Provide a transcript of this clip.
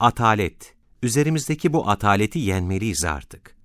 Atalet. Üzerimizdeki bu ataleti yenmeliyiz artık.